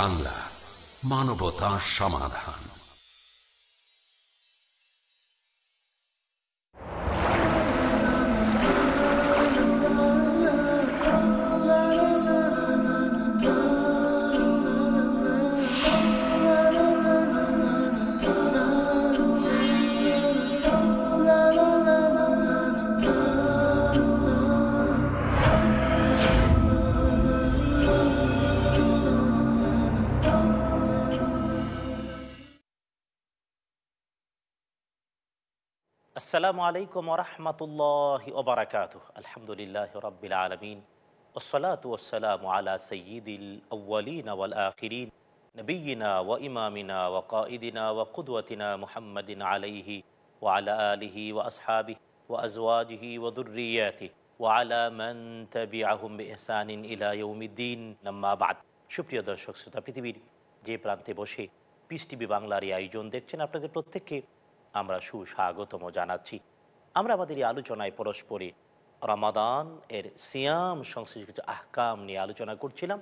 বাংলা মানবতা সমাধান। আসসালামু আলাইকুম রহমতুল্লাহ ওবরাকাত আলহামদুলিল্লাহ রবিল আলমিন। ওসলাত ওসালাম আলা সঈদুল আউ্বালিন নবীনা ও ইমামিনা ও কাঈদিনা ও কুদওয়াতিনা মুহাম্মদিন আলাইহি ও আলা আলিহি ও আসহাবি ও আজওয়াজিহি ও দুর্রিয়াতি ও আলা মান তাবিআহুম বিইহসানিন ইলা ইয়াউমিদ্দিন। নাম্মাবাদ সুপ্রিয় দর্শক শ্রোতা, পৃথিবীর যে প্রান্তে বসে পিস টিভি বাংলার এই আয়োজন দেখছেন আপনাদের প্রত্যেককে। আমরা সুস্বাগতম জানাচ্ছি। আমরা আমাদের এই আলোচনায় পরস্পরে রমাদান এর সিয়াম, সংশ্লিষ্ট কিছু আহকাম নিয়ে আলোচনা করছিলাম।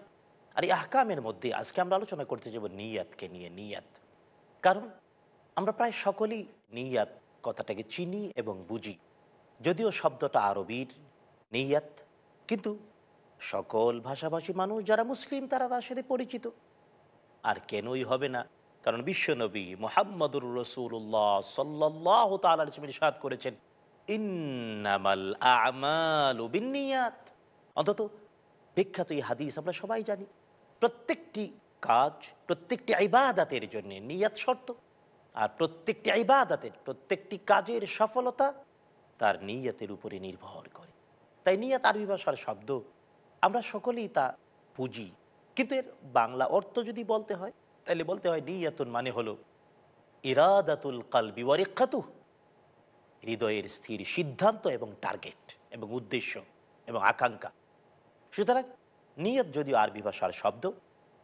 আর এই আহকামের মধ্যে আজকে আমরা আলোচনা করতে যাব নিয়াতকে নিয়ে, নিয়াত। কারণ আমরা প্রায় সকলেই নিয়াত কথাটাকে চিনি এবং বুঝি। যদিও শব্দটা আরবির নিয়াত, কিন্তু সকল ভাষাভাষী মানুষ যারা মুসলিম, তারা তার সাথে পরিচিত। আর কেনই হবে না? কারণ বিশ্বনবী মোহাম্মদুর রসুল্লাহ সাল্লাহ তালাদ করেছেন। আমাল অন্তত বিখ্যাত এই হাদিস আমরা সবাই জানি। প্রত্যেকটি কাজ, প্রত্যেকটি ইবাদাতের জন্য নিয়াত শর্ত। আর প্রত্যেকটি ইবাদাতের, প্রত্যেকটি কাজের সফলতা তার নিয়াতের উপরে নির্ভর করে। তাই নিয়াত আরবি ভাষার শব্দ, আমরা সকলেই তা বুঝি। কিন্তু এর বাংলা অর্থ যদি বলতে হয় তাহলে বলতে হয় নিয়াতুন মানে হলো ইরাদাতুল কালবি ওয়ারিকাতু হৃদয়ের স্থির সিদ্ধান্ত এবং টার্গেট এবং উদ্দেশ্য এবং আকাঙ্ক্ষা। সুতরাং নিয়ত যদিও আরবি ভাষার শব্দ,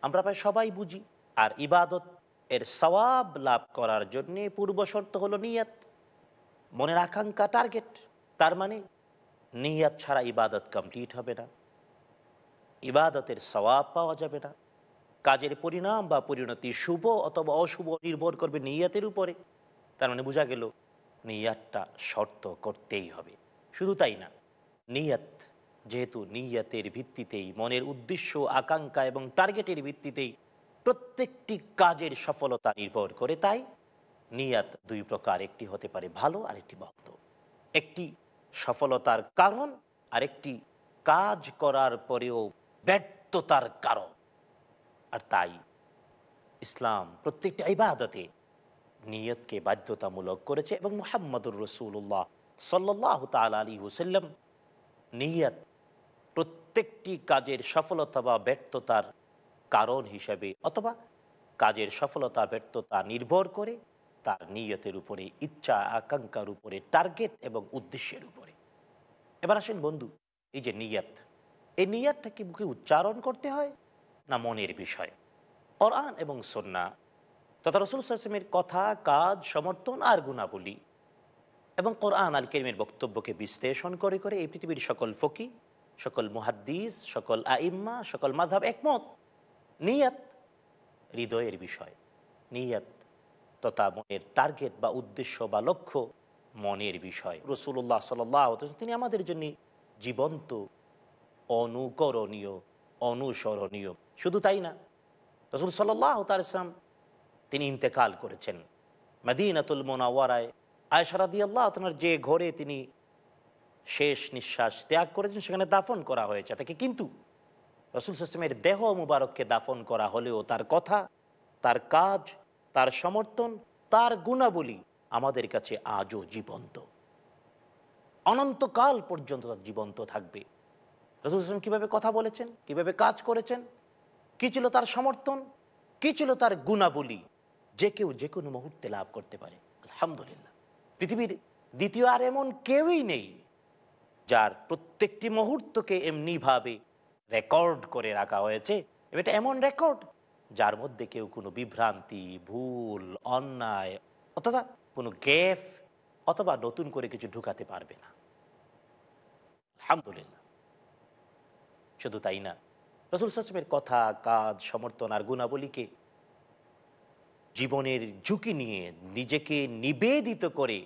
আমরা প্রায় সবাই বুঝি। আর ইবাদত এর সওয়াব লাভ করার জন্যে পূর্ব শর্ত হলো নিয়ত। মনের আকাঙ্ক্ষা টার্গেট তার মানে নিয়াত ছাড়া ইবাদত কমপ্লিট হবে না। ইবাদতের সওয়াব পাওয়া যাবে না। কাজের পরিণাম বা পরিণতি শুভ অথবা অশুভ নির্ভর করবে নিয়াতের উপরে। তার মানে বোঝা গেল নিয়াতটা শর্ত করতেই হবে। শুধু তাই না, নিয়াত যেহেতু নিয়াতের ভিত্তিতেই, মনের উদ্দেশ্য, আকাঙ্ক্ষা এবং টার্গেটের ভিত্তিতেই প্রত্যেকটি কাজের সফলতা নির্ভর করে, তাই নিয়াত দুই প্রকার, একটি হতে পারে ভালো আর একটি ভক্ত একটি সফলতার কারণ, আরেকটি কাজ করার পরেও ব্যর্থতার কারণ। আর তাই ইসলাম প্রত্যেকটি ইবাদতে নিয়তকে বাধ্যতামূলক করেছে এবং মোহাম্মদুর রসুল্লাহ সাল্লাহ তাল আলী হুসাল্লাম নিয়ত প্রত্যেকটি কাজের সফলতা বা ব্যর্থতার কারণ হিসেবে অথবা কাজের সফলতা, ব্যর্থতা নির্ভর করে তার নিয়তের উপরে, ইচ্ছা, আকাঙ্ক্ষার উপরে, টার্গেট এবং উদ্দেশ্যের উপরে। এবার আসেন বন্ধু, এই যে নিয়ত, এই নিয়াতটা কি মুখে উচ্চারণ করতে হয় না মনের বিষয়? কোরআন এবং সন্না তথা রসুল সাসমের কথা, কাজ, সমর্থন আর গুণাবলী এবং কোরআন আল কেরিমের বক্তব্যকে বিশ্লেষণ করে করে এই পৃথিবীর সকল ফকি সকল মুহাদ্দিস, সকল আইম্মা, সকল মাধাব একমত। নিয়াত হৃদয়ের বিষয়। নিয়াত তথা মনের টার্গেট বা উদ্দেশ্য বা লক্ষ্য মনের বিষয়। রসুল্লাহ সাল্লাহ তিনি আমাদের জন্য জীবন্ত, অনুকরণীয়, অনুসরণীয়। শুধু তাই না, রসুল সাল্লাহ তালাম তিনি ইন্তেকাল করেছেন। মদিনাতুল মোনাওয়ারায় আয়সারাদি আল্লাহ তোমার যে ঘরে তিনি শেষ নিঃশ্বাস ত্যাগ করেছেন, সেখানে দাফন করা হয়েছে তাকে। কিন্তু রসুল সাসলামের দেহ মুবারককে দাফন করা হলেও তার কথা, তার কাজ, তার সমর্থন, তার গুণাবলী আমাদের কাছে আজও জীবন্ত। অনন্তকাল পর্যন্ত তার জীবন্ত থাকবে। রসুল হাসলাম কীভাবে কথা বলেছেন, কীভাবে কাজ করেছেন, কি ছিল তার সমর্থন, কি ছিল তার গুণাবলী যে কেউ যে কোনো মুহূর্তে লাভ করতে পারে। আলহামদুলিল্লাহ। পৃথিবীর দ্বিতীয় আর এমন কেউই নেই যার প্রত্যেকটি মুহূর্তকে এমনিভাবে রেকর্ড করে রাখা হয়েছে। এটা এমন রেকর্ড যার মধ্যে কেউ কোনো বিভ্রান্তি, ভুল, অন্যায় অথবা কোনো গ্যাফ অথবা নতুন করে কিছু ঢুকাতে পারবে না। আলহামদুলিল্লাহ। শুধু তাই না, রসুল সাসমের কথা, কাজ, সমর্থন আর গুণাবলীকে জীবনের ঝুঁকি নিয়ে নিজেকে নিবেদিত করে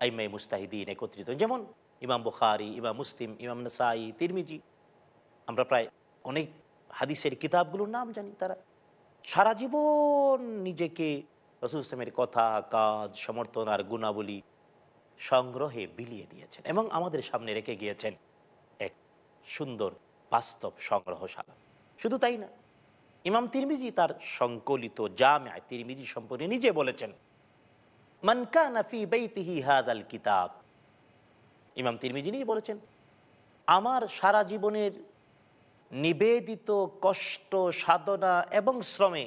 আইমাই মুস্তাহিদিন একত্রিত। যেমন ইমাম বুখারি, ইমাম মুসলিম, ইমাম নাসাই, তিরমিজি। আমরা প্রায় অনেক হাদিসের কিতাবগুলোর নাম জানি তারা। সারা জীবন নিজেকে রসুল ইসলামের কথা, কাজ, সমর্থন আর গুণাবলী সংগ্রহে বিলিয়ে দিয়েছেন এবং আমাদের সামনে রেখে গিয়েছেন এক সুন্দর বাস্তব সংগ্রহশালা। শুধু তাই না ইমাম তিরমিজি তার সংকলিত জামে তিরমিজি সম্পর্কে নিজে বলেছেন বাইতিহি হাদাল কিতাব। ইমাম তিরমিজি নিজে বলেছেন, আমার সারা জীবনের নিবেদিত কষ্ট, সাধনা এবং শ্রমে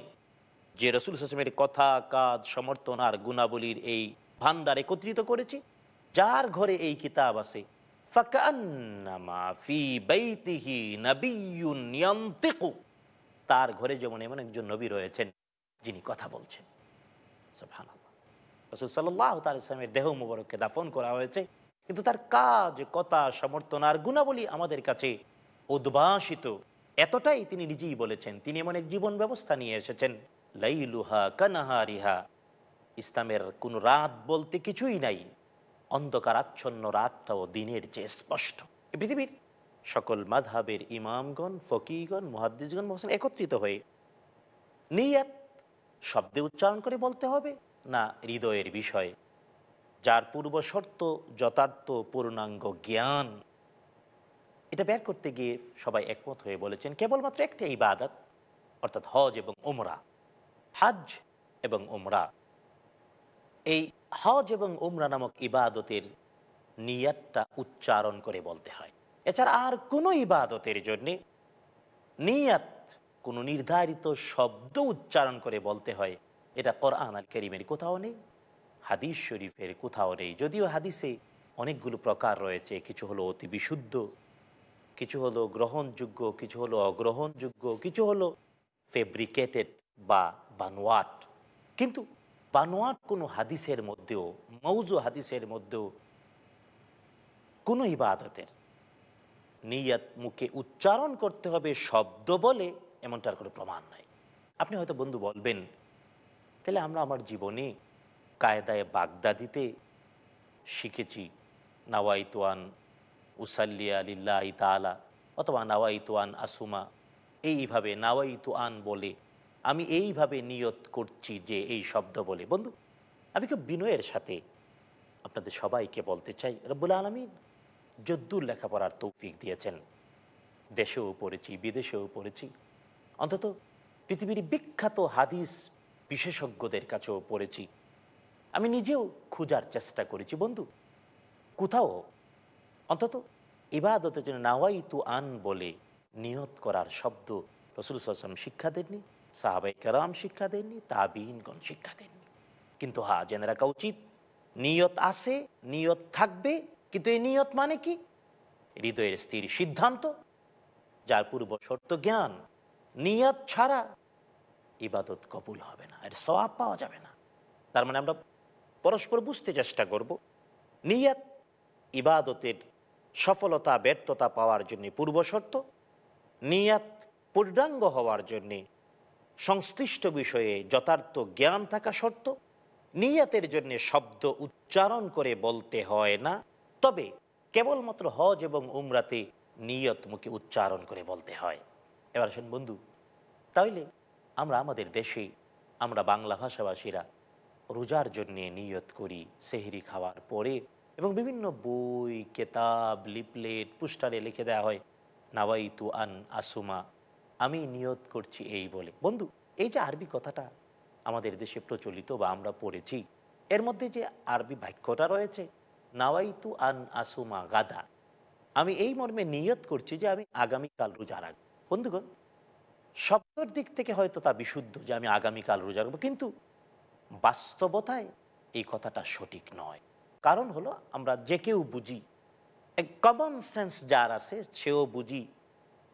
যে রসুল হাসমের কথা, কাজ, সমর্থন আর গুণাবলীর এই ভান্ডার একত্রিত করেছি, যার ঘরে এই কিতাব আছে ফাকান্নামা ফি বাইতিহি নাবিয়্যুন ইয়ান্তিকু। তার ঘরে যেমন এমন একজন নবী রয়েছেন, যিনি কথা বলছেন। তালের দেহ মুবারককে দাফন করা হয়েছে, কিন্তু তার কাজ, কথা, সমর্থন আর গুণাবলী আমাদের কাছে উদ্ভাসিত। এতটাই তিনি নিজেই বলেছেন, তিনি এমন এক জীবন ব্যবস্থা নিয়ে এসেছেন, লাইলুহা কানাহারিহা। ইসলামের কোন রাত বলতে কিছুই নাই অন্ধকার আচ্ছন্ন রাতটাও দিনের চেয়ে স্পষ্ট। পৃথিবীর সকল মাধাবের ইমামগণ ফকিগণ মহাদ্দিসগণ মহসেন একত্রিত হয়ে নিয়াত শব্দে উচ্চারণ করে বলতে হবে, না হৃদয়ের বিষয়ে, যার পূর্ব শর্ত যথার্থ পূর্ণাঙ্গ জ্ঞান। এটা বের করতে গিয়ে সবাই একমত হয়ে বলেছেন, কেবলমাত্র একটা ইবাদত, অর্থাৎ হজ এবং ওমরা হাজ এবং ওমরা এই হজ এবং উমরা নামক ইবাদতের নিয়াতটা উচ্চারণ করে বলতে হয়। এছাড়া আর কোনো ইবাদতের জন্যে নিয়াত, কোনো নির্ধারিত শব্দ উচ্চারণ করে বলতে হয়। এটা কোরআন আল করিমের কোথাও নেই, হাদিস শরীফের কোথাও নেই। যদিও হাদিসে অনেকগুলো প্রকার রয়েছে। কিছু হলো অতি বিশুদ্ধ, কিছু হলো গ্রহণযোগ্য, কিছু হলো অগ্রহণযোগ্য, কিছু হলো ফেব্রিকেটেড বা বানোয়াট। কিন্তু বানোয়াট কোনো হাদিসের মধ্যেও, মৌজু হাদিসের মধ্যেও কোনো ইবাদতের নিয়াত মুখে উচ্চারণ করতে হবে, শব্দ বলে, এমনটার কোনো প্রমাণ নাই। আপনি হয়তো বন্ধু বলবেন, তাহলে আমরা আমার জীবনে কায়দায় বাগদাদিতে শিখেছি, নাওয়াইতুয়ান উসাল্লিয়া লিল্লাহ তালা অথবা নাওয়াইতুয়ান আসুমা এইভাবে নাওয়াইতু আন বলে, আমি এইভাবে নিয়ত করছি যে এই শব্দ বলে। বন্ধু, আমি খুব বিনয়ের সাথে আপনাদের সবাইকে বলতে চাই, রব্বুল আলমিন। যদ্দুর লেখাপড়ার তৌফিক দিয়েছেন। দেশেও পড়েছি, বিদেশেও পড়েছি। অন্তত পৃথিবীর বিখ্যাত হাদিস বিশেষজ্ঞদের কাছেও পড়েছি। আমি নিজেও খোঁজার চেষ্টা করেছি। বন্ধু, কোথাও অন্তত ইবাদতের জন্য নাওয়াই তু আন বলে নিয়ত করার শব্দ রসুল আসলাম শিক্ষা দেননি সাহাবাই কারাম শিক্ষা দেননি, তাবিনগণ শিক্ষা দেননি। কিন্তু হ্যাঁ জেনে রাখা উচিত, নিয়ত আছে, নিয়ত থাকবে কিন্তু এই নিয়ত মানে কি? হৃদয়ের স্থির সিদ্ধান্ত, যার পূর্ব শর্ত জ্ঞান, নিয়ত ছাড়া ইবাদত কবুল হবে না, এর সবাব পাওয়া যাবে না। তার মানে আমরা পরস্পর বুঝতে চেষ্টা করব, নিয়াত ইবাদতের সফলতা, ব্যর্থতা পাওয়ার জন্য পূর্ব শর্ত, নিয়াত পূর্ণাঙ্গ হওয়ার জন্যে সংশ্লিষ্ট বিষয়ে যথার্থ জ্ঞান থাকা শর্ত, নিয়াতের জন্য শব্দ উচ্চারণ করে বলতে হয় না। তবে কেবলমাত্র হজ এবং উমরাতে নিয়ত মুখে উচ্চারণ করে বলতে হয়। এবার আসেন বন্ধু তাইলে আমরা আমাদের দেশে আমরা বাংলা ভাষাভাষীরা রোজার জন্যে নিয়ত করি, সেহরি খাওয়ার পরে এবং বিভিন্ন বই, কেতাব লিপলেট পুস্টারে লিখে দেওয়া হয়, নাওয়াইতু আন আসুমা, আমি নিয়ত করছি এই বলে। বন্ধু, এই যে আরবি কথাটা আমাদের দেশে প্রচলিত বা আমরা পড়েছি, এর মধ্যে যে আরবি বাক্যটা রয়েছে নাওয়াইতু আন আসুমা গাদা। আমি এই মর্মে নিয়ত করছি যে আমি আগামীকাল রোজা রাখব। বন্ধুগণ, শব্দের দিক থেকে হয়তো তা বিশুদ্ধ যে আমি আগামীকাল রোজা রাখব, কিন্তু বাস্তবতায় এই কথাটা সঠিক নয়। কারণ হলো, আমরা যে কেউ বুঝি, এক কমন সেন্স যার আছে, সেও বুঝি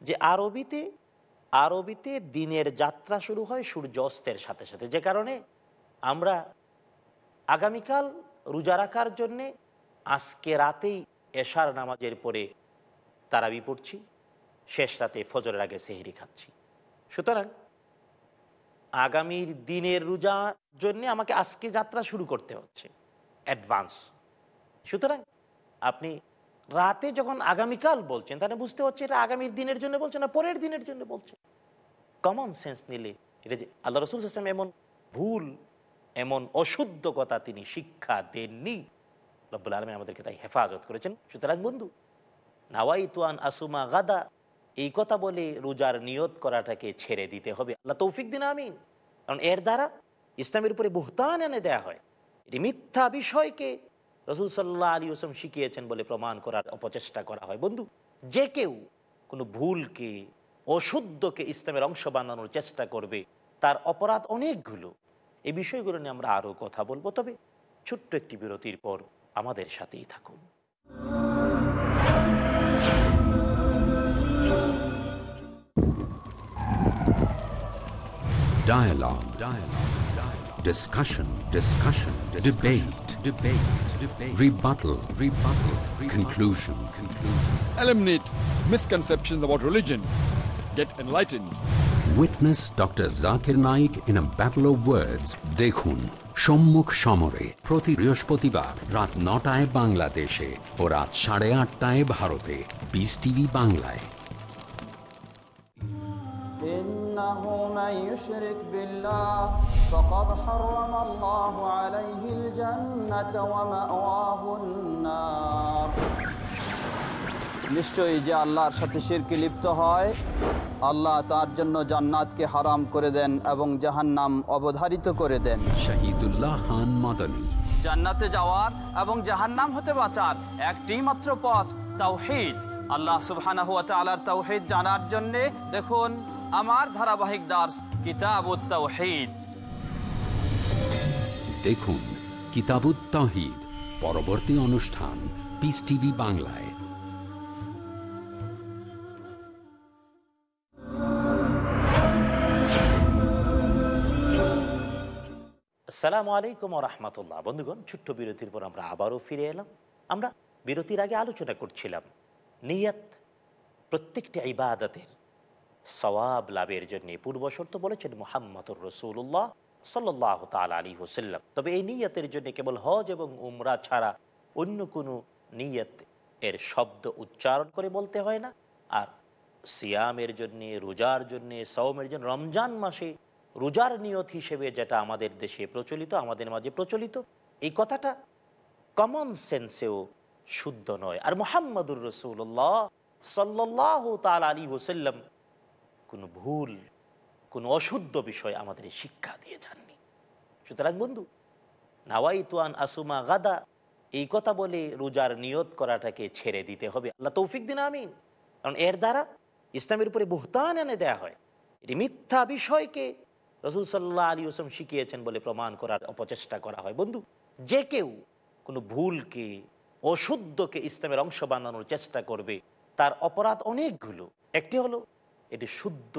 যে আরবিতে আরবিতে দিনের যাত্রা শুরু হয় সূর্য অস্তের সাথে সাথে। যে কারণে আমরা আগামীকাল রোজা রাখার জন্যে আজকে রাতেই এশার নামাজের পরে তারাবি পড়ছি, শেষ রাতে ফজরের আগে সেহেরি খাচ্ছি। সুতরাং আগামীর দিনের রোজার জন্য আমাকে আজকে যাত্রা শুরু করতে হচ্ছে, অ্যাডভান্স। সুতরাং আপনি রাতে যখন আগামীকাল বলছেন, তাহলে বুঝতে হচ্ছে এটা আগামীর দিনের জন্য বলছেন না পরের দিনের জন্য বলছেন। কমন সেন্স নিলে এটা যে আল্লাহ রসুল হাসলাম এমন ভুল, এমন অশুদ্ধ কথা তিনি শিক্ষা দেননি। রব্বুল আলমী আমাদেরকে তাই হেফাজত করেছেন। সুতরাং বন্ধু নাওয়াই তুয়ান আসুমা গাদা, এই কথা বলে রোজার নিয়ত করাটাকে ছেড়ে দিতে হবে। আল্লাহ তৌফিক দিন, আমিন। কারণ এর দ্বারা ইসলামের উপরে বুহতান এনে দেয়া হয়। এটি মিথ্যা বিষয়কে রসুল সাল্লাহ আলী ওসম শিখিয়েছেন বলে প্রমাণ করার অপচেষ্টা করা হয়। বন্ধু, যে কেউ কোনো ভুলকে, অশুদ্ধকে ইসলামের অংশ বানানোর চেষ্টা করবে, তার অপরাধ অনেকগুলো। এই বিষয়গুলো নিয়ে আমরা আরও কথা বলব। তবে ছোট্ট একটি বিরতির পর আমাদের সাথেই থাকুন Dialogue. Dialogue. Dialogue. Discussion. Discussion. Debate. Debate. Debate. Rebuttal. Rebuttal. Conclusion. Conclusion. Eliminate misconceptions about religion. Get enlightened. Witness Dr. Zakir Naik in a battle of words. দেখুন সম্মুখ সমরে প্রতি বৃহস্পতিবার রাত নটায় বাংলাদেশে ও রাত সাড়ে আটটায় ভারতে বিস টিভি বাংলায় إنه من يشرك بالله فقد নিশ্চয়ই যে আল্লাহর সাথে শিরকে লিপ্ত হয় আল্লাহ তার জন্য জান্নাতকে হারাম করে দেন এবং জাহান্নাম অবধারিত করে দেন। শহীদুল্লাহ খান মাদানী। জান্নাতে যাওয়ার এবং জাহান্নাম হতে বাঁচার একটি মাত্র পথ তাওহীদ। আল্লাহ সুবহানাহু ওয়া তাআলার তাওহীদ জানার জন্য দেখুন আমার ধারাবাহিক দাস কিতাবুত তাওহীদ। দেখুন কিতাবুত তহিদ পরবর্তী অনুষ্ঠান পিস টিভি বাংলায়। আসসালামু আলাইকুম রহমতুল্লাহ। বন্ধুগণ, ছোট্ট বিরতির পর আমরা আবারও ফিরে এলাম। আমরা বিরতির আগে আলোচনা করছিলাম নিয়ত প্রত্যেকটি ইবাদতের সওয়াব লাভের জন্য। পূর্বশর্ত বলেছেন মোহাম্মদুর রসুল্লাহ সাল্লাহ তাল আলী হুসাল্লাম তবে এই নিয়তের জন্য কেবল হজ এবং উমরা ছাড়া অন্য কোনো নিয়ত এর শব্দ উচ্চারণ করে বলতে হয় না। আর সিয়ামের জন্যে, রোজার জন্যে সৌমের জন্য, রমজান মাসে রোজার নিয়ত হিসেবে যেটা আমাদের দেশে প্রচলিত, আমাদের মাঝে প্রচলিত, এই কথাটা কমন সেন্সেও শুদ্ধ নয়। আর মোহাম্মদুর রসুল্লাহ সাল্লাহ তাল আলী হুসাল্লাম কোনো ভুল, কোনো অশুদ্ধ বিষয় আমাদের শিক্ষা দিয়ে যাননি। সুতরাং বন্ধু নাওয়াই তুয়ান আসুমা গাদা, এই কথা বলে রোজার নিয়ত করাটাকে ছেড়ে দিতে হবে। আল্লাহ তৌফিক দিন, আমিন। কারণ এর দ্বারা ইসলামের উপরে বুহতান এনে দেয়া হয়। এটি মিথ্যা বিষয়কে রসুল সাল্লাহ আলী ওসম শিখিয়েছেন বলে প্রমাণ করার অপচেষ্টা করা হয়। বন্ধু, যে কেউ কোনো ভুলকে, অশুদ্ধকে ইসলামের অংশ বানানোর চেষ্টা করবে, তার অপরাধ অনেকগুলো। একটি হলো, এটি শুদ্ধ,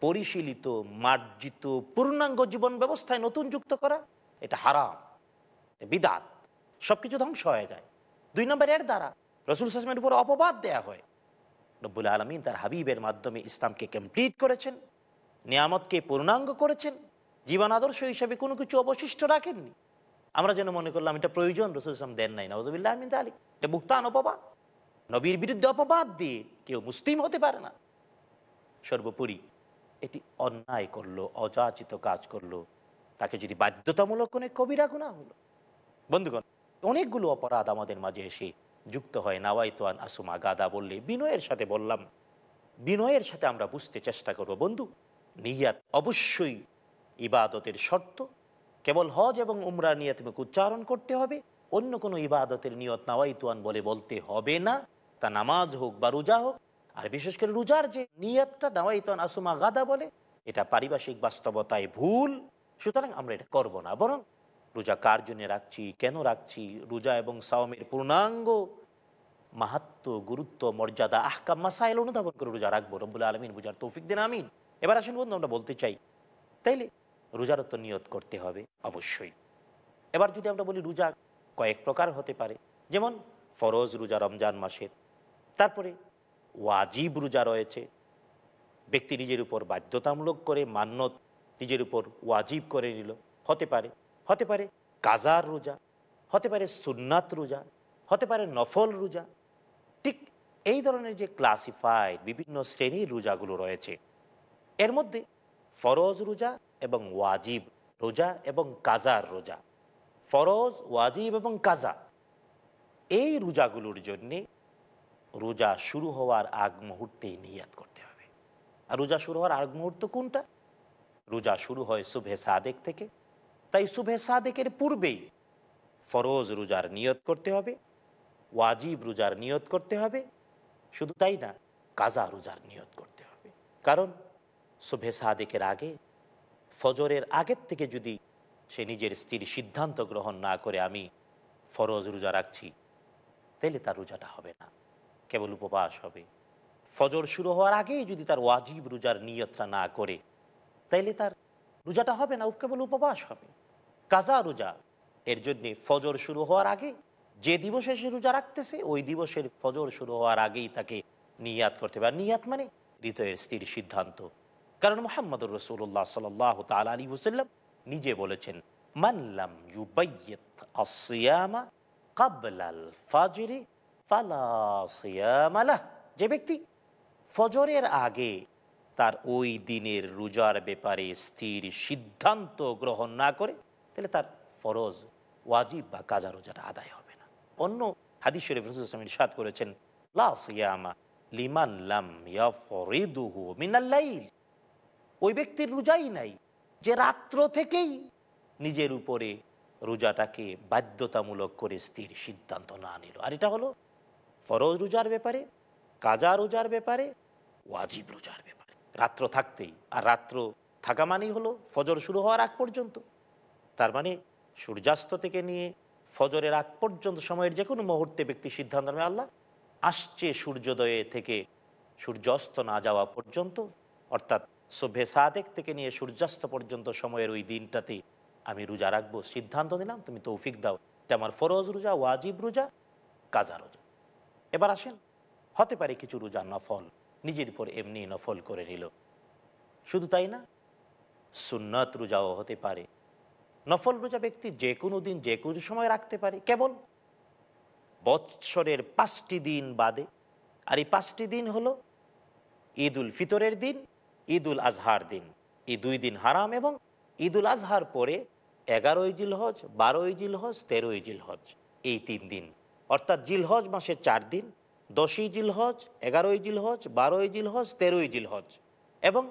পরিশীলিত, মার্জিত, পূর্ণাঙ্গ জীবন ব্যবস্থায় নতুন যুক্ত করা, এটা হারাম বিদাত, সবকিছু ধ্বংস হয়ে যায়। দুই নম্বর, এর দ্বারা রসুল হাসমের উপর অপবাদ দেয়া হয়। রব্বুল আলমিন তার হাবিবের মাধ্যমে ইসলামকে কমপ্লিট করেছেন। নিয়ামতকে পূর্ণাঙ্গ করেছেন, জীবন আদর্শ হিসাবে কোনো কিছু অবশিষ্ট রাখেননি। আমরা যেন মনে করলাম এটা প্রয়োজন, রসুল ইসলাম দেন নাই নজবুল্লাহ আহমিদ আলী এটা মুক্তান অপবাদ। নবীর বিরুদ্ধে অপবাদ দিয়ে কেউ মুসলিম হতে পারে না। সর্বোপরি এটি অন্যায় করল, অযাচিত কাজ করল, তাকে যদি বাধ্যতামূলক কোনো কবিরা গুণা হলো। বন্ধুগণ, অনেকগুলো অপরাধ আমাদের মাঝে এসে যুক্ত হয়। নাওয়াইতোয়ান আসুমা, গাদা বললে বিনয়ের সাথে বললাম, বিনয়ের সাথে আমরা বুঝতে চেষ্টা করব। বন্ধু নিয়াত অবশ্যই ইবাদতের শর্ত। কেবল হজ এবং উমরা নিয়ে তোমাকে উচ্চারণ করতে হবে। অন্য কোনো ইবাদতের নিয়ত নাওয়াইতুয়ান বলে বলতে হবে না। তা নামাজ হোক বা রোজা হোক, আর বিশেষ করে রোজার যে নিয়তটা নাওয়াইতুয়ান আসুমা গাদা বলে, এটা পারিপার্শ্বিক বাস্তবতায় ভুল। সুতরাং আমরা এটা করব না। বরং রোজা কার জন্য রাখছি, কেন রাখছি, রোজা এবং সাওমের পূর্ণাঙ্গ মাহাত্ম, গুরুত্ব, মর্যাদা, আহকাম, মাসাইল অনুধাবন করে রোজা রাখব। রব্বুল আলমিন বুঝার তৌফিক দিন, আমিন। এবার আসেন বন্ধু, আমরা বলতে চাই, তাইলে রোজারও তো নিয়ত করতে হবে অবশ্যই। এবার যদি আমরা বলি রোজা কয়েক প্রকার হতে পারে, যেমন ফরজ রোজা রমজান মাসের, তারপরে ওয়াজিব রোজা রয়েছে, ব্যক্তি নিজের উপর বাধ্যতামূলক করে মান্যত নিজের উপর ওয়াজিব করে নিল, হতে পারে হতে পারে কাজার রোজা, হতে পারে সুন্নাত রোজা, হতে পারে নফল রোজা, ঠিক এই ধরনের যে ক্লাসিফাইড বিভিন্ন শ্রেণির রোজাগুলো রয়েছে এর মধ্যে ফরজ রোজা এবং ওয়াজিব রোজা এবং কাজার রোজা। ফরজ, ওয়াজিব এবং কাজা। এই রোজাগুলোর জন্যে রোজা শুরু হওয়ার আগ মুহূর্তে নিয়াত করতে হবে। আর রোজা শুরু হওয়ার আগ মুহূর্ত কোনটা? রোজা শুরু হয় শুভে সাদেক থেকে। তাই শুভে সাদেকের পূর্বেই ফরজ রোজার নিয়ত করতে হবে, ওয়াজিব রোজার নিয়ত করতে হবে। শুধু তাই না, কাজা রোজার নিয়ত করতে হবে। কারণ শুভে সাদেকের আগে, ফজরের আগের থেকে যদি সে নিজের স্ত্রীর সিদ্ধান্ত গ্রহণ না করে আমি ফরজ রোজা রাখছি, তাহলে তার রোজাটা হবে না, কেবল উপবাস হবে। ফজর শুরু হওয়ার আগেই যদি তার ওয়াজিব রোজার নিয়তটা না করে তাইলে তার রোজাটা হবে না কেবল উপবাস হবে। কাজা রোজা, এর জন্যে ফজর শুরু হওয়ার আগে যে দিবসে সে রোজা রাখতেছে, ওই দিবসের ফজর শুরু হওয়ার আগেই তাকে নিয়াত করতে হবে। আর নিয়াত মানে হৃদয়ের স্থির সিদ্ধান্ত। কারণ মোহাম্মদুর রসুল্লাহ সাল তাল আলী হুসাল্লাম নিজে বলেছেন ফালা যে ব্যক্তি ফজরের আগে তার ওই দিনের রোজার ব্যাপারে স্থির সিদ্ধান্ত গ্রহণ না করে, তাহলে তার ফরজ, ওয়াজিব বা কাজা রোজাটা আদায় হবে না। অন্য হাদিস শরীফ রসুল ইরশাদ করেছেন, লা সিয়ামা লিমান লাম ইয়াফরিদুহু মিনাল্লাইল ওই ব্যক্তির রোজাই নাই, যে রাত্র থেকেই নিজের উপরে রোজাটাকে বাধ্যতামূলক করে স্থির সিদ্ধান্ত না নিল। আর এটা হলো ফরজ রোজার ব্যাপারে, কাজা রোজার ব্যাপারে, ওয়াজিব রোজার ব্যাপারে। রাত্র থাকতেই, আর রাত্র থাকা মানেই হলো ফজর শুরু হওয়ার আগ পর্যন্ত। তার মানে সূর্যাস্ত থেকে নিয়ে ফজরের আগ পর্যন্ত সময়ের যে কোনো মুহূর্তে ব্যক্তি সিদ্ধান্ত নেবে, আল্লাহ আসছে সূর্যোদয়ে থেকে সূর্যাস্ত না যাওয়া পর্যন্ত, অর্থাৎ সভ্যে সাদেক থেকে নিয়ে সূর্যাস্ত পর্যন্ত সময়ের ওই দিনটাতে আমি রোজা রাখব। সিদ্ধান্ত নিলাম, তুমি তৌফিক দাও। আমার ফরজ রোজা, ওয়াজিব রোজা, কাজা রোজা। এবার আসেন, হতে পারে কিছু রোজা নফল, নিজের উপর এমনি নফল করে নিল। শুধু তাই না, সুন্নত রোজাও হতে পারে। নফল রোজা ব্যক্তি যে কোনো দিন, যে কোনো সময় রাখতে পারে, কেবল বৎসরের পাঁচটি দিন বাদে। আর এই পাঁচটি দিন হলো ঈদ উল ফিতরের দিন ঈদ উল আজহার দিন। এই দুই দিন হারাম এবং ঈদ উল আজহার পরে এগারোই জিলহজ, বারোই জিলহজ, তেরোই জিলহজ এই তিন দিন। অর্থাৎ জিলহজ মাসের চার দিন, দশই জিলহজ, এগারোই জিলহজ, বারোই জিলহজ, তেরোই জিলহজ এবং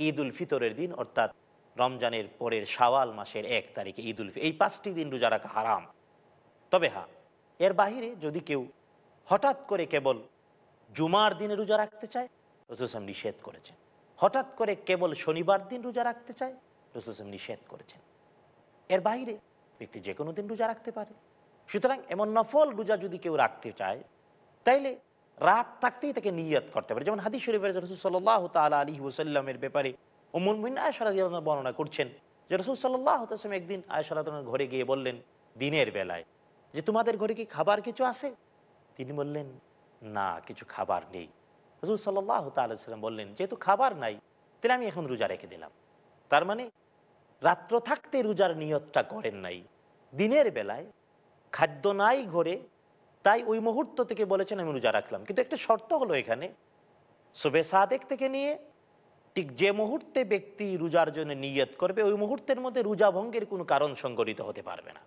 ঈদ উল ফিতরের দিন অর্থাৎ রমজানের পরের শাওয়াল মাসের এক তারিখে ঈদ উল এই পাঁচটি দিন রোজা রাখা হারাম। তবে হ্যাঁ এর বাহিরে যদি কেউ হঠাৎ করে কেবল জুমার দিনে রোজা রাখতে চায় রসুলাম নিষেধ করেছেন। হঠাৎ করে কেবল শনিবার দিন রোজা রাখতে চায়? রসুলাম নিষেধ করেছেন। এর বাইরে, ব্যক্তি যে কোনো দিন রোজা রাখতে পারে। সুতরাং এমন নফল রোজা যদি কেউ রাখতে চায়, তাইলে রাত থাকতেই তাকে নিয়ত করতে পারে। যেমন হাদিস শরীফের রসুল সাল্লাহ তালা আলী ওসাল্লামের ব্যাপারে উমুল মিন আয়সারাদ বর্ণনা করছেন যে রসুল সাল্লাহ তাসম একদিন আয়সারাদনের ঘরে গিয়ে বললেন দিনের বেলায় যে তোমাদের ঘরে কি খাবার কিছু আছে? তিনি বললেন, না, কিছু খাবার নেই। রসুল সাল্লাহ তাল্লাম বললেন, যেহেতু খাবার নাই, তাহলে আমি এখন রোজা রেখে দিলাম। তার মানে রাত্র থাকতে রোজার নিয়তটা করেন নাই। দিনের বেলায় খাদ্য নাই ঘরে, তাই ওই মুহূর্ত থেকে বলেছেন, আমি রোজা রাখলাম। কিন্তু একটা শর্ত হলো এখানে শুভে সাদেক থেকে নিয়ে ঠিক যে মুহূর্তে ব্যক্তি রোজার জন্য নিয়ত করবে, ওই মুহূর্তের মধ্যে রোজা ভঙ্গের কোনো কারণ সংগঠিত হতে পারবে না।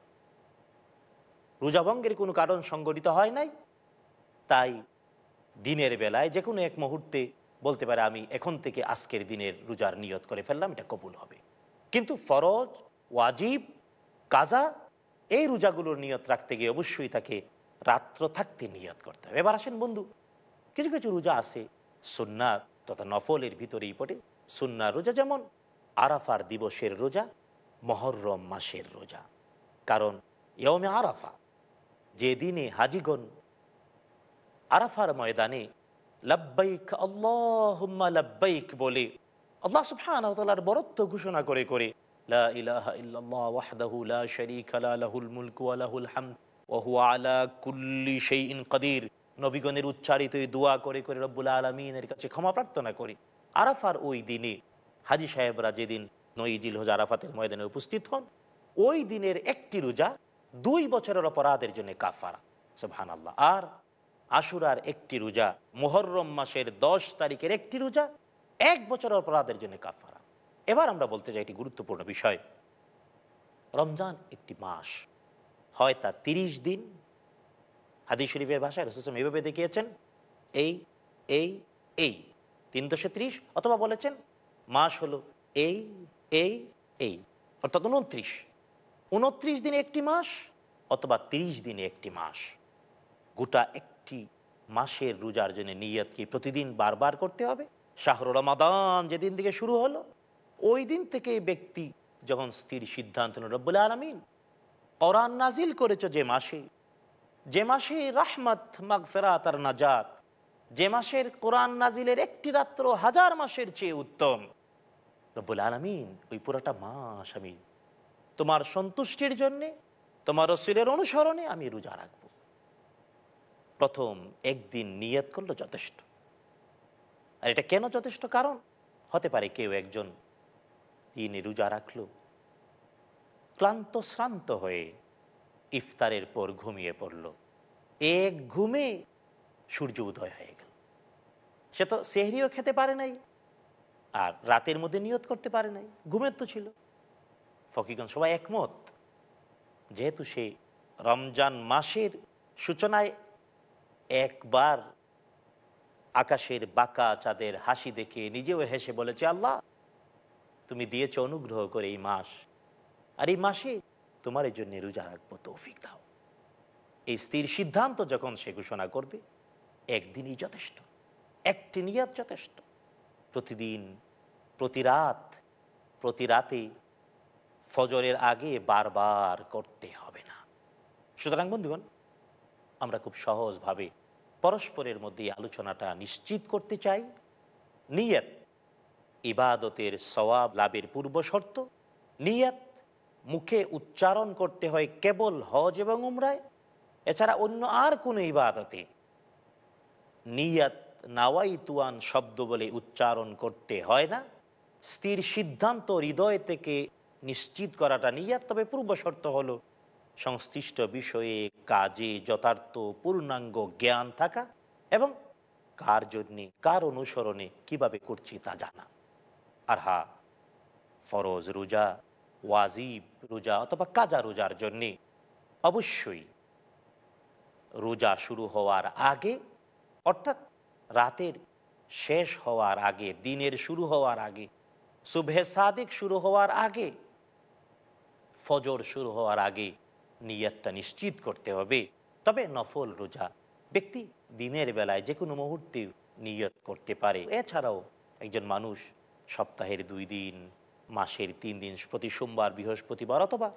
রোজা ভঙ্গের কোনো কারণ সংগঠিত হয় নাই, তাই দিনের বেলায় যে কোনো এক মুহূর্তে, বলতে পারে আমি এখন থেকে আজকের দিনের রোজার নিয়ত করে ফেললাম, এটা কবুল হবে। কিন্তু ফরজ, ওয়াজিব, কাজা, এই রোজাগুলোর নিয়ত রাখতে গিয়ে অবশ্যই তাকে রাত্র থাকতে নিয়ত করতে হবে। এবার আসেন বন্ধু, কিছু কিছু রোজা আছে সুন্নাত তথা নফলের ভিতরেই পড়ে। সুন্না রোজা যেমন আরাফার দিবসের রোজা, মহরম মাসের রোজা। কারণ ইয়মে আরাফা, যে দিনে হাজিগণ আরাফার ময়দানে, লব্বাইক, আল্লাহুম্মা লব্বাইক বলে আল্লাহ তাআলার বরত্ব ঘোষণা করে করে, লা ইলাহা ইল্লাল্লাহ ওয়াহদাহু লা শারীকা লাহুল মুলকু ওয়া লাহুল হামদ, ওয়া হুয়া আলা কুল্লি শাইইন কাদির। নবীগণের উচ্চারিত এই দোয়া করে করে রব্বুল আলমিনের কাছে ক্ষমা প্রার্থনা করি। আরাফার ওই দিনে হাজি সাহেবরা যেদিন নইজিল হোজ আরাফাতের ময়দানে উপস্থিত হন, ওই দিনের একটি রোজা দুই বছরের অপরাধের জন্য কাফারা। সুবহান আল্লাহ আর আশুরার একটি রোজা মোহরম মাসের দশ তারিখের একটি রোজা, এক বছর অপরাধের জন্য কাফারা এবার আমরা বলতে চাই একটি গুরুত্বপূর্ণ বিষয়। রমজান একটি মাস। হয় তা তিরিশ দিন। হাদি শরীফের ভাষায় রসুসম এভাবে দেখিয়েছেন, এই এই এই, তিন দশে ত্রিশ, অথবা বলেছেন, মাস হলো এই এই এই, অর্থাৎ উনত্রিশ। উনত্রিশ দিনে একটি মাস, অথবা তিরিশ দিনে একটি মাস। গোটা একটি মাসের রোজার জন্য নিয়তকে প্রতিদিন বারবার করতে হবে। শাহর রমাদান যেদিন থেকে শুরু হলো, ওই দিন থেকে ব্যক্তি যখন স্থির সিদ্ধান্ত নিল রব্বুল আলমিন কোরআন নাজিল করেছ যে মাসে যে মাসে রাহমাত, মাগফেরাত আর নাজাত, যে মাসের কোরআন নাজিলের একটি রাত্র হাজার মাসের চেয়ে উত্তম। রব্বুল আলমিন, ওই পুরোটা মাস আমি তোমার সন্তুষ্টির জন্যে, তোমার রসিলের অনুসরণে আমি রোজা রাখব। প্রথম একদিন নিয়ত করল যথেষ্ট। আর এটা কেন যথেষ্ট কারণ? হতে পারে কেউ একজন দিনে রোজা রাখল, ক্লান্ত শ্রান্ত হয়ে ইফতারের পর ঘুমিয়ে পড়ল। এক ঘুমে সূর্য উদয় হয়ে গেল। সে তো সেহরিও খেতে পারে নাই আর রাতের মধ্যে নিয়ত করতে পারে নাই, ঘুমের তো ছিল। ফকিগঞ্জ সবাই একমত, যেহেতু সে রমজান মাসের সূচনায় একবার আকাশের বাঁকা চাঁদের হাসি দেখে নিজেও হেসে বলেছে, আল্লাহ, তুমি দিয়েছ অনুগ্রহ করে এই মাস। আর এই মাসে তোমার এই জন্য রোজা রাখব, তৌফিক দাও। এই স্থির সিদ্ধান্ত যখন সে ঘোষণা করবে, একদিনই যথেষ্ট, একটি নিয়াত যথেষ্ট। প্রতিদিন, প্রতি রাত, প্রতি রাতে ফজরের আগে বারবার করতে হবে না। সুতরাং বন্ধুগণ, আমরা খুব সহজভাবে পরস্পরের মধ্যে আলোচনাটা নিশ্চিত করতে চাই। নিয়ত, ইবাদতের সওয়াব লাভের পূর্ব শর্ত। নিয়ত, মুখে উচ্চারণ করতে হয় কেবল হজ এবং উমরায়। এছাড়া অন্য আর কোনো ইবাদতে। নিয়াত নাওয়াই তুয়ান শব্দ বলে উচ্চারণ করতে হয় না। স্থির সিদ্ধান্ত হৃদয় থেকে নিশ্চিত করাটা নিয়াত, তবে পূর্ব শর্ত হলো সংশ্লিষ্ট বিষয়ে কাজে যথার্থ পূর্ণাঙ্গ জ্ঞান থাকা এবং কার জন্যে কার অনুসরণে কীভাবে করছি তা জানা। আর হা ফরজ রোজা, ওয়াজিব রোজা অথবা কাজা রোজার জন্যে অবশ্যই রোজা শুরু হওয়ার আগে, অর্থাৎ রাতের শেষ হওয়ার আগে, দিনের শুরু হওয়ার আগে, শুভে সাদিক শুরু হওয়ার আগে, ফজর শুরু হওয়ার আগে নিয়তটা নিশ্চিত করতে হবে। তবে নফল রোজা ব্যক্তি দিনের বেলায় যে কোনো মুহূর্তে নিয়ত করতে পারে। এছাড়াও একজন মানুষ সপ্তাহের দুই দিন, মাসের তিন দিন, প্রতি সোমবার, বৃহস্পতিবার অথবা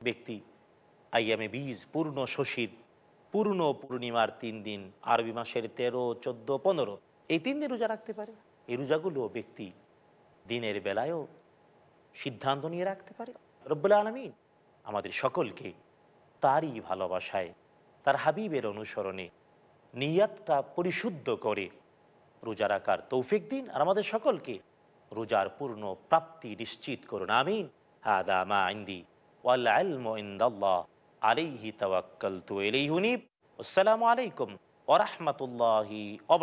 ব্যক্তি আইয়ামে বীজ, পূর্ণ শশীর, পূর্ণ পূর্ণিমার তিন দিন, আরবি মাসের তেরো, চোদ্দ, পনেরো, এই তিন দিন রোজা রাখতে পারে। এই রোজাগুলো ব্যক্তি দিনের বেলায়ও সিদ্ধান্ত নিয়ে রাখতে পারে। রব্বুল আলমিন আমাদের সকলকে তারই ভালোবাসায়, তার হাবিবের অনুসরণে, নিয়াতটা পরিশুদ্ধ করে। রোজা রাখার তৌফিক দিন আর আমাদের সকলকে রোজার পূর্ণ প্রাপ্তি নিশ্চিত করুন, আমিন। আসসালামু আলাইকুম ওয়া রাহমাতুল্লাহি ওয়া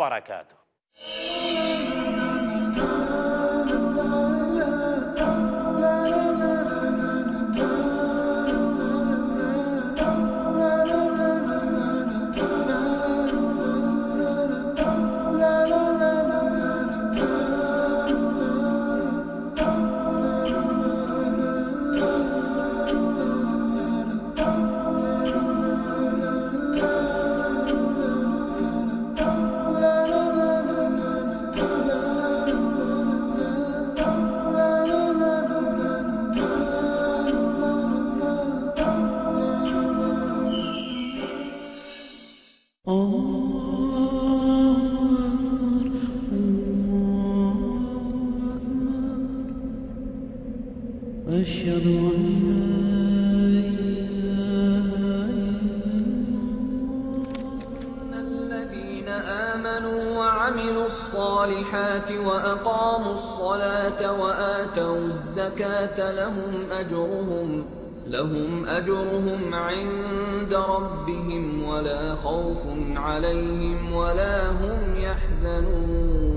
عليهم ولا هم يحزنون.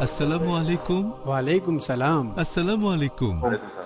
السلام عليكم. وعليكم السلام. السلام عليكم. وعليكم السلام.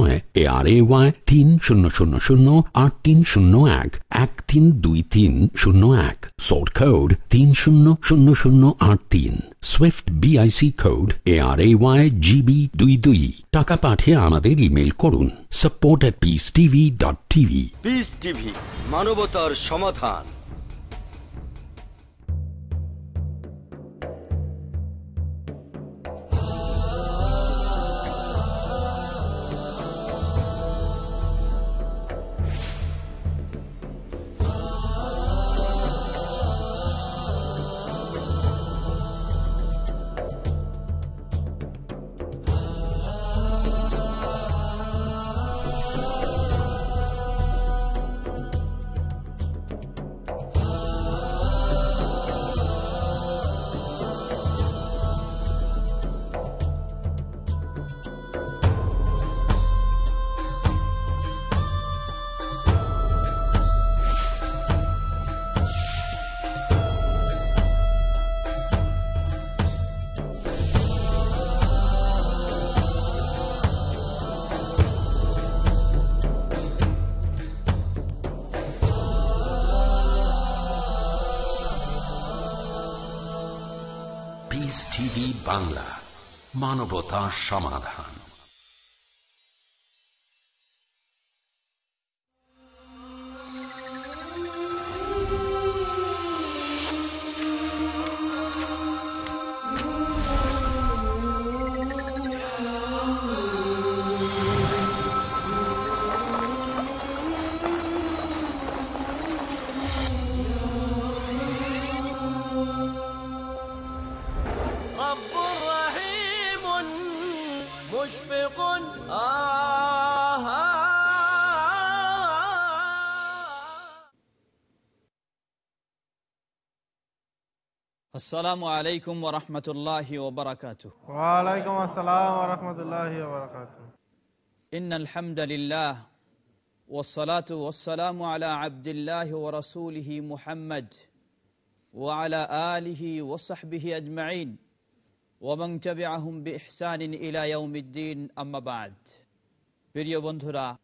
শূন্য এক এক কোড তিন শূন্য শূন্য শূন্য আট তিন। Swift BIC code A R A Y GB দুই দুই। টাকা পাঠিয়ে আমাদের ইমেল করুন। Support Peace TV dot TV মানবতার সমাধান। বাংলা মানবতা সমাধান। السلام عليكم ورحمة الله وبركاته. وعليكم السلام ورحمة الله وبركاته. إن الحمد لله والصلاة والسلام على عبد الله ورسوله محمد وعلى آله وصحبه أجمعين ومن تبعهم بإحسان إلى يوم الدين. أما بعد بريو بندهرا